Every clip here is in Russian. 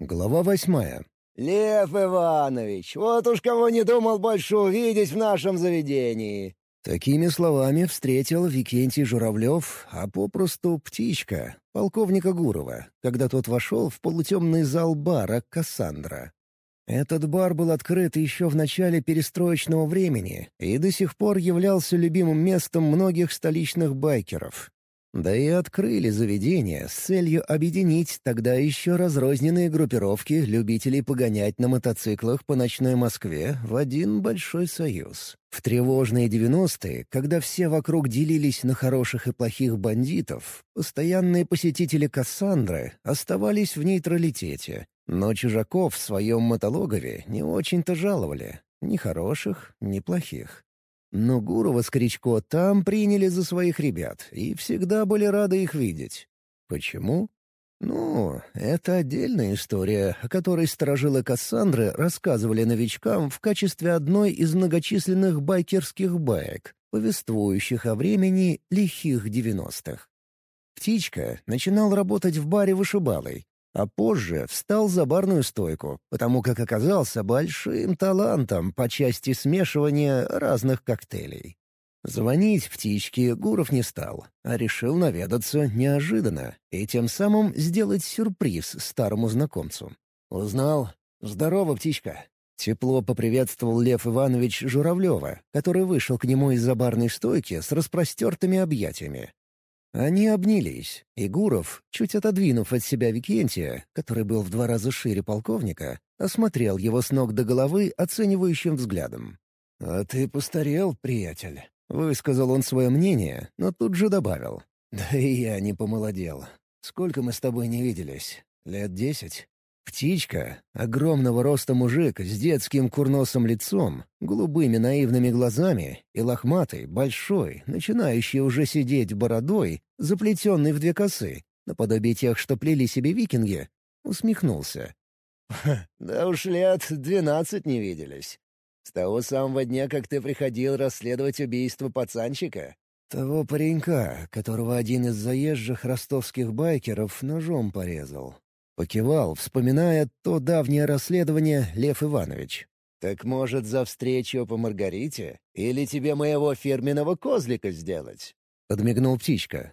Глава восьмая. «Лев Иванович, вот уж кого не думал больше увидеть в нашем заведении!» Такими словами встретил Викентий Журавлев, а попросту «Птичка», полковника Гурова, когда тот вошел в полутемный зал бара «Кассандра». Этот бар был открыт еще в начале перестроечного времени и до сих пор являлся любимым местом многих столичных байкеров. Да и открыли заведение с целью объединить тогда еще разрозненные группировки любителей погонять на мотоциклах по ночной Москве в один большой союз. В тревожные девяностые, когда все вокруг делились на хороших и плохих бандитов, постоянные посетители Кассандры оставались в нейтралитете, но чужаков в своем мотологове не очень-то жаловали. Ни хороших, ни плохих. Но Гурова с Кричко там приняли за своих ребят и всегда были рады их видеть. Почему? Ну, это отдельная история, о которой сторожилы Кассандры рассказывали новичкам в качестве одной из многочисленных байкерских баек, повествующих о времени лихих девяностых. Птичка начинал работать в баре вышибалой, а позже встал за барную стойку, потому как оказался большим талантом по части смешивания разных коктейлей. Звонить птичке Гуров не стал, а решил наведаться неожиданно и тем самым сделать сюрприз старому знакомцу. «Узнал? Здорово, птичка!» Тепло поприветствовал Лев Иванович Журавлева, который вышел к нему из-за барной стойки с распростертыми объятиями. Они обнялись, и Гуров, чуть отодвинув от себя Викентия, который был в два раза шире полковника, осмотрел его с ног до головы оценивающим взглядом. «А ты постарел, приятель», — высказал он свое мнение, но тут же добавил. «Да и я не помолодел. Сколько мы с тобой не виделись? Лет десять?» Птичка, огромного роста мужик с детским курносым лицом, голубыми наивными глазами и лохматой, большой, начинающий уже сидеть бородой, заплетенный в две косы, наподобие тех, что плели себе викинги, усмехнулся. «Да уж лет двенадцать не виделись. С того самого дня, как ты приходил расследовать убийство пацанчика?» «Того паренька, которого один из заезжих ростовских байкеров ножом порезал», Покивал, вспоминая то давнее расследование Лев Иванович. «Так, может, за встречу по Маргарите? Или тебе моего фирменного козлика сделать?» — подмигнул птичка.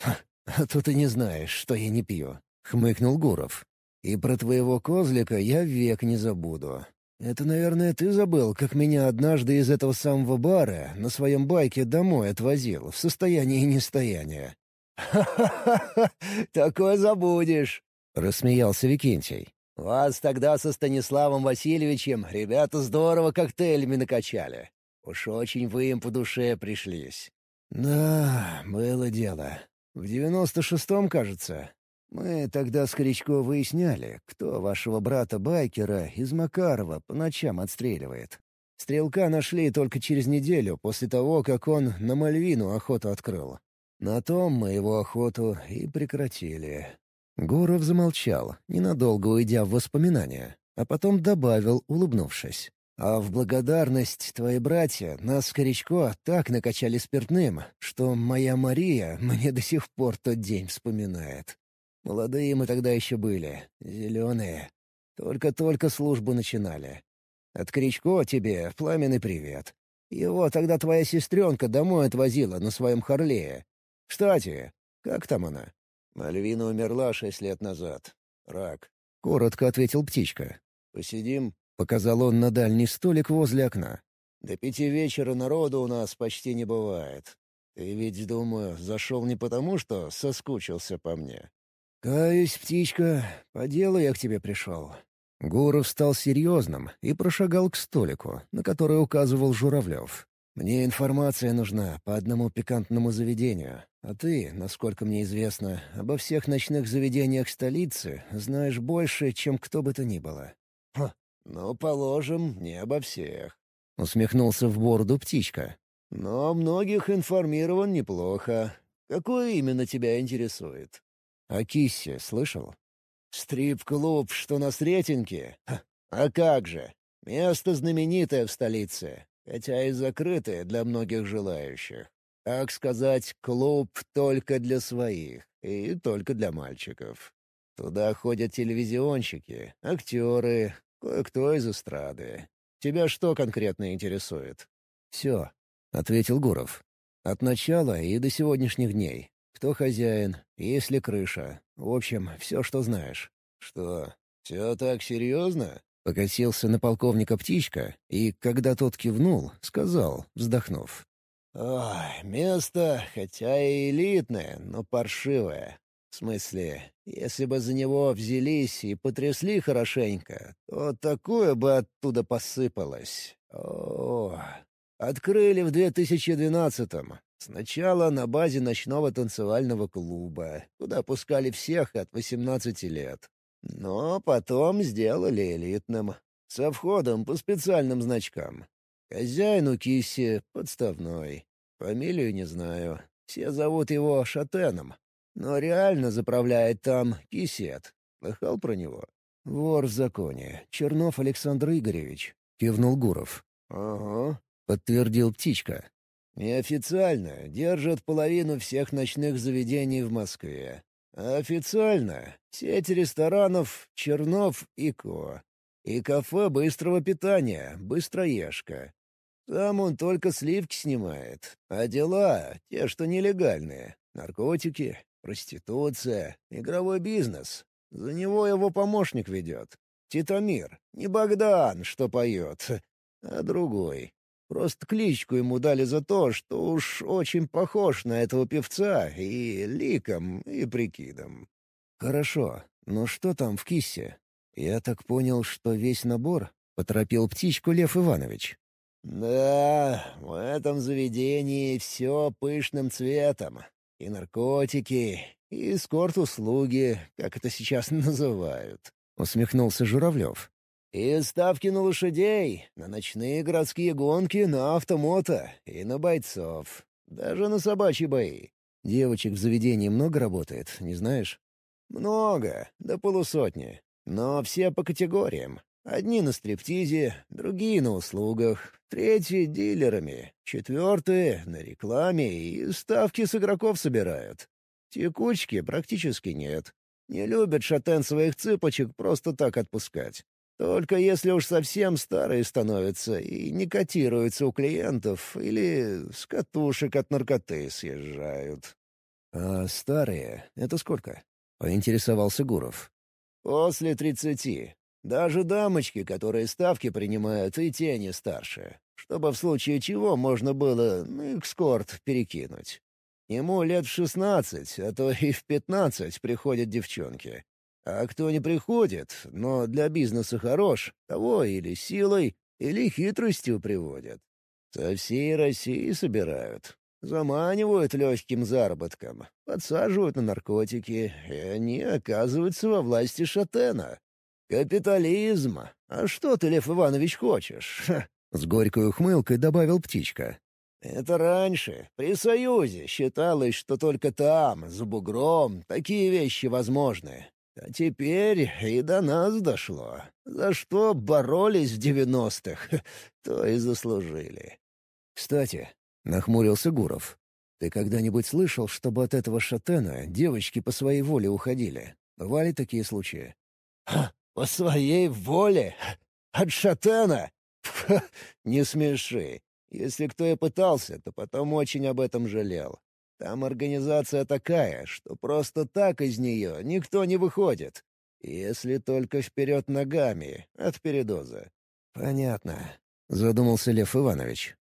«А то ты не знаешь, что я не пью», — хмыкнул Гуров. «И про твоего козлика я век не забуду. Это, наверное, ты забыл, как меня однажды из этого самого бара на своем байке домой отвозил в состоянии нестояния». «Ха-ха-ха! Такое забудешь!» — рассмеялся Викентий. «Вас тогда со Станиславом Васильевичем ребята здорово коктейлями накачали. Уж очень вы им по душе пришлись». «Да, было дело. В девяносто шестом, кажется. Мы тогда с Кричко выясняли, кто вашего брата-байкера из Макарова по ночам отстреливает. Стрелка нашли только через неделю после того, как он на Мальвину охоту открыл. На том мы его охоту и прекратили. Гуров замолчал, ненадолго уйдя в воспоминания, а потом добавил, улыбнувшись. «А в благодарность твои братья нас, Корячко, так накачали спиртным, что моя Мария мне до сих пор тот день вспоминает. Молодые мы тогда еще были, зеленые. Только-только службу начинали. От Кричко тебе пламенный привет. Его тогда твоя сестренка домой отвозила на своем Харлее. Кстати, как там она?» «Мальвина умерла шесть лет назад. Рак», — коротко ответил птичка. «Посидим?» — показал он на дальний столик возле окна. «До пяти вечера народу у нас почти не бывает. Ты ведь, думаю, зашел не потому, что соскучился по мне?» «Каюсь, птичка, по делу я к тебе пришел». Гуров стал серьезным и прошагал к столику, на который указывал Журавлев. «Мне информация нужна по одному пикантному заведению, а ты, насколько мне известно, обо всех ночных заведениях столицы знаешь больше, чем кто бы то ни было». «Ха, ну, положим, не обо всех», — усмехнулся в бороду птичка. «Но многих информирован неплохо. Какое именно тебя интересует?» «О Киссе слышал?» «Стрип-клуб, что на Сретенке? А как же! Место знаменитое в столице хотя и закрытые для многих желающих. Так сказать, клуб только для своих и только для мальчиков. Туда ходят телевизионщики, актеры, кое-кто из эстрады. Тебя что конкретно интересует?» «Все», — ответил Гуров. «От начала и до сегодняшних дней. Кто хозяин, есть ли крыша. В общем, все, что знаешь». «Что, все так серьезно?» Покосился на полковника птичка и, когда тот кивнул, сказал, вздохнув. «Ой, место, хотя и элитное, но паршивое. В смысле, если бы за него взялись и потрясли хорошенько, то такое бы оттуда посыпалось. О, открыли в 2012-м. Сначала на базе ночного танцевального клуба, куда пускали всех от 18 лет. Но потом сделали элитным. Со входом по специальным значкам. Хозяин у Кисси подставной. Фамилию не знаю. Все зовут его Шатеном. Но реально заправляет там Кисет. Слыхал про него? «Вор в законе. Чернов Александр Игоревич», — кивнул Гуров. «Ага», — подтвердил Птичка. «Неофициально держат половину всех ночных заведений в Москве. А официально — сеть ресторанов «Чернов» и «Ко». И кафе быстрого питания «Быстроежка». Там он только сливки снимает, а дела — те, что нелегальные. Наркотики, проституция, игровой бизнес. За него его помощник ведет. Титамир. Не Богдан, что поет, а другой. Просто кличку ему дали за то, что уж очень похож на этого певца и ликом, и прикидом. «Хорошо, но что там в киссе? Я так понял, что весь набор?» — поторопил птичку Лев Иванович. «Да, в этом заведении все пышным цветом. И наркотики, и эскорт-услуги, как это сейчас называют», — усмехнулся Журавлев. И ставки на лошадей, на ночные городские гонки, на автомото и на бойцов. Даже на собачьи бои. Девочек в заведении много работает, не знаешь? Много, до полусотни. Но все по категориям. Одни на стриптизе, другие на услугах, третьи — дилерами, четвертые — на рекламе и ставки с игроков собирают. Текучки практически нет. Не любят шатен своих цыпочек просто так отпускать. Только если уж совсем старые становятся и не котируются у клиентов или с катушек от наркоты съезжают. «А старые — это сколько?» — поинтересовался Гуров. «После тридцати. Даже дамочки, которые ставки принимают, и те не старше. Чтобы в случае чего можно было на экскорт перекинуть. Ему лет в шестнадцать, а то и в пятнадцать приходят девчонки. А кто не приходит, но для бизнеса хорош, того или силой, или хитростью приводят. Со всей России собирают. Заманивают легким заработком, подсаживают на наркотики, и они оказываются во власти шатена. Капитализм. А что ты, Лев Иванович, хочешь? С горькой ухмылкой добавил птичка. Это раньше, при Союзе, считалось, что только там, за бугром, такие вещи возможны. А теперь и до нас дошло. За что боролись в девяностых, то и заслужили. «Кстати», — нахмурился Гуров, — «ты когда-нибудь слышал, чтобы от этого шатена девочки по своей воле уходили? Бывали такие случаи?» «По своей воле? От шатена? не смеши. Если кто и пытался, то потом очень об этом жалел. Там организация такая, что просто так из нее никто не выходит. Если только вперед ногами, от передоза. «Понятно», — задумался Лев Иванович.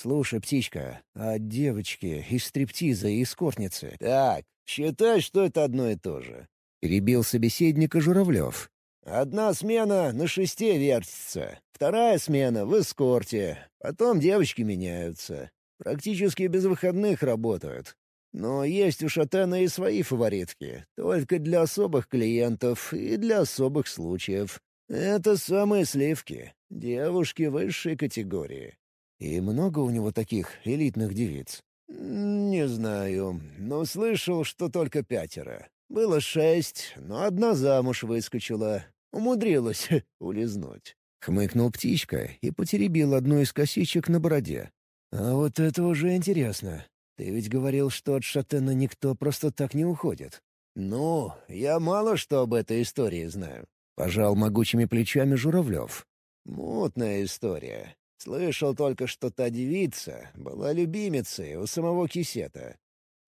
«Слушай, птичка, а девочки из стриптиза и эскортницы?» «Так, считай, что это одно и то же», — перебил собеседника Журавлев. «Одна смена на шесте вертится, вторая смена в эскорте, потом девочки меняются. Практически без выходных работают. Но есть у Шатена и свои фаворитки, только для особых клиентов и для особых случаев. Это самые сливки, девушки высшей категории. И много у него таких элитных девиц? Не знаю, но слышал, что только пятеро. Было шесть, но одна замуж выскочила. Умудрилась улизнуть. Хмыкнул птичка и потеребил одну из косичек на бороде. «А вот это уже интересно. Ты ведь говорил, что от Шатена никто просто так не уходит». «Ну, я мало что об этой истории знаю», — пожал могучими плечами Журавлев. «Мутная история. Слышал только, что та девица была любимицей у самого Кисета.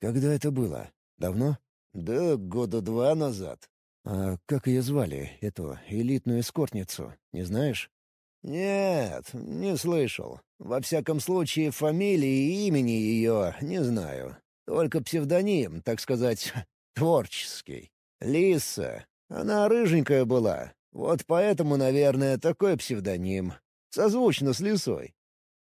Когда это было? Давно? Да года два назад. А как ее звали, эту элитную эскортницу, не знаешь? Нет, не слышал. Во всяком случае, фамилии и имени ее не знаю. Только псевдоним, так сказать, творческий. Лиса. Она рыженькая была. Вот поэтому, наверное, такой псевдоним. Созвучно с лисой.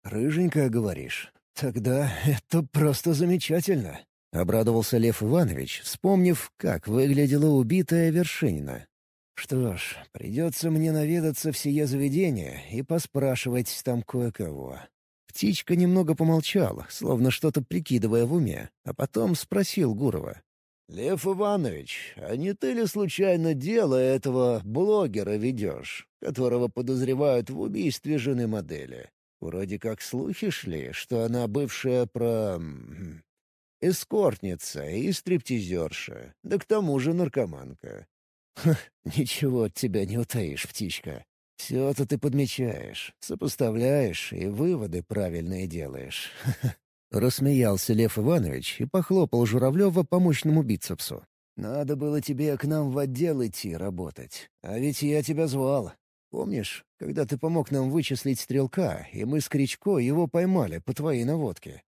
«Рыженькая, говоришь? Тогда это просто замечательно!» — обрадовался Лев Иванович, вспомнив, как выглядела убитая Вершинина. «Что ж, придется мне наведаться в сие заведение и поспрашивать там кое-кого». Птичка немного помолчал, словно что-то прикидывая в уме, а потом спросил Гурова. «Лев Иванович, а не ты ли случайно дело этого блогера ведешь, которого подозревают в убийстве жены модели? Вроде как слухи шли, что она бывшая про... эскортница и стриптизерша, да к тому же наркоманка». «Ничего от тебя не утаишь, птичка. Все-то ты подмечаешь, сопоставляешь и выводы правильные делаешь. Рассмеялся Лев Иванович и похлопал Журавлева по мощному бицепсу. «Надо было тебе к нам в отдел идти работать. А ведь я тебя звал. Помнишь, когда ты помог нам вычислить стрелка, и мы с Кричко его поймали по твоей наводке?»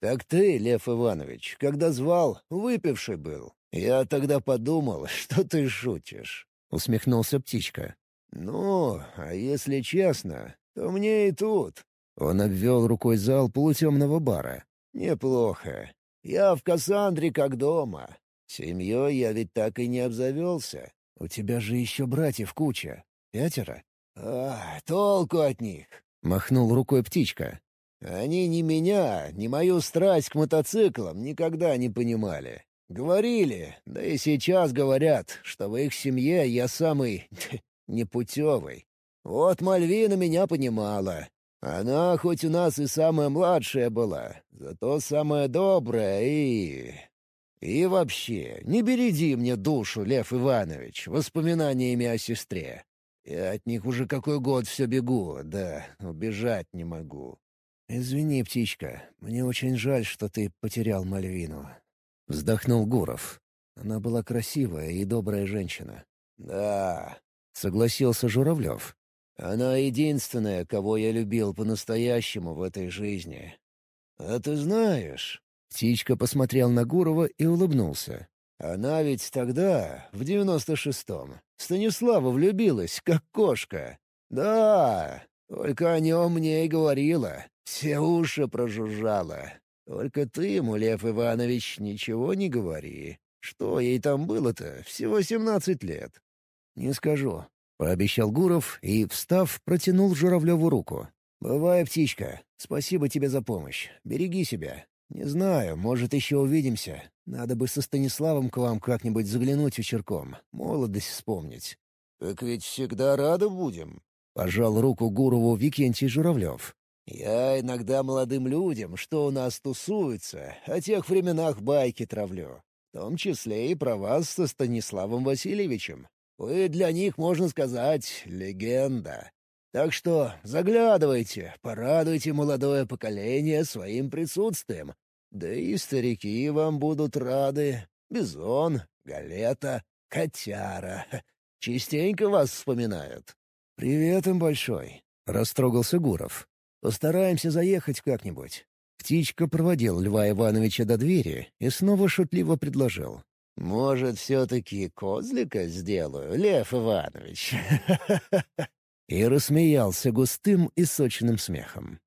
«Так ты, Лев Иванович, когда звал, выпивший был. Я тогда подумал, что ты шутишь», — усмехнулся птичка. «Ну, а если честно, то мне и тут. Он обвел рукой зал полутемного бара. «Неплохо. Я в Кассандре как дома. Семьей я ведь так и не обзавелся. У тебя же еще братьев куча. Пятеро?» «А, толку от них!» — махнул рукой птичка. «Они ни меня, ни мою страсть к мотоциклам никогда не понимали. Говорили, да и сейчас говорят, что в их семье я самый непутевый. Вот Мальвина меня понимала, она хоть у нас и самая младшая была, зато самая добрая и... И вообще, не береди мне душу, Лев Иванович, воспоминаниями о сестре. Я от них уже какой год все бегу, да убежать не могу. «Извини, птичка, мне очень жаль, что ты потерял Мальвину», — вздохнул Гуров. Она была красивая и добрая женщина. «Да», — согласился Журавлев. Она единственная, кого я любил по-настоящему в этой жизни. А ты знаешь...» Птичка посмотрел на Гурова и улыбнулся. «Она ведь тогда, в девяносто шестом, Станислава влюбилась, как кошка. Да, только о нем мне и говорила, все уши прожужжала. Только ты ему, Лев Иванович, ничего не говори. Что ей там было-то? Всего семнадцать лет». «Не скажу. — пообещал Гуров и, встав, протянул Журавлеву руку. «Бывай, птичка. Спасибо тебе за помощь. Береги себя. Не знаю, может, еще увидимся. Надо бы со Станиславом к вам как-нибудь заглянуть вечерком. Молодость вспомнить». «Так ведь всегда рады будем», — пожал руку Гурову Викентий Журавлев. «Я иногда молодым людям, что у нас тусуются, о тех временах байки травлю. В том числе и про вас со Станиславом Васильевичем. Вы для них, можно сказать, легенда. Так что заглядывайте, порадуйте молодое поколение своим присутствием. Да и старики вам будут рады. Бизон, Галета, Котяра. Частенько вас вспоминают. «Привет им большой», — растрогался Гуров. «Постараемся заехать как-нибудь». Птичка проводил Льва Ивановича до двери и снова шутливо предложил. «Может, все-таки козлика сделаю, Лев Иванович?» И рассмеялся густым и сочным смехом.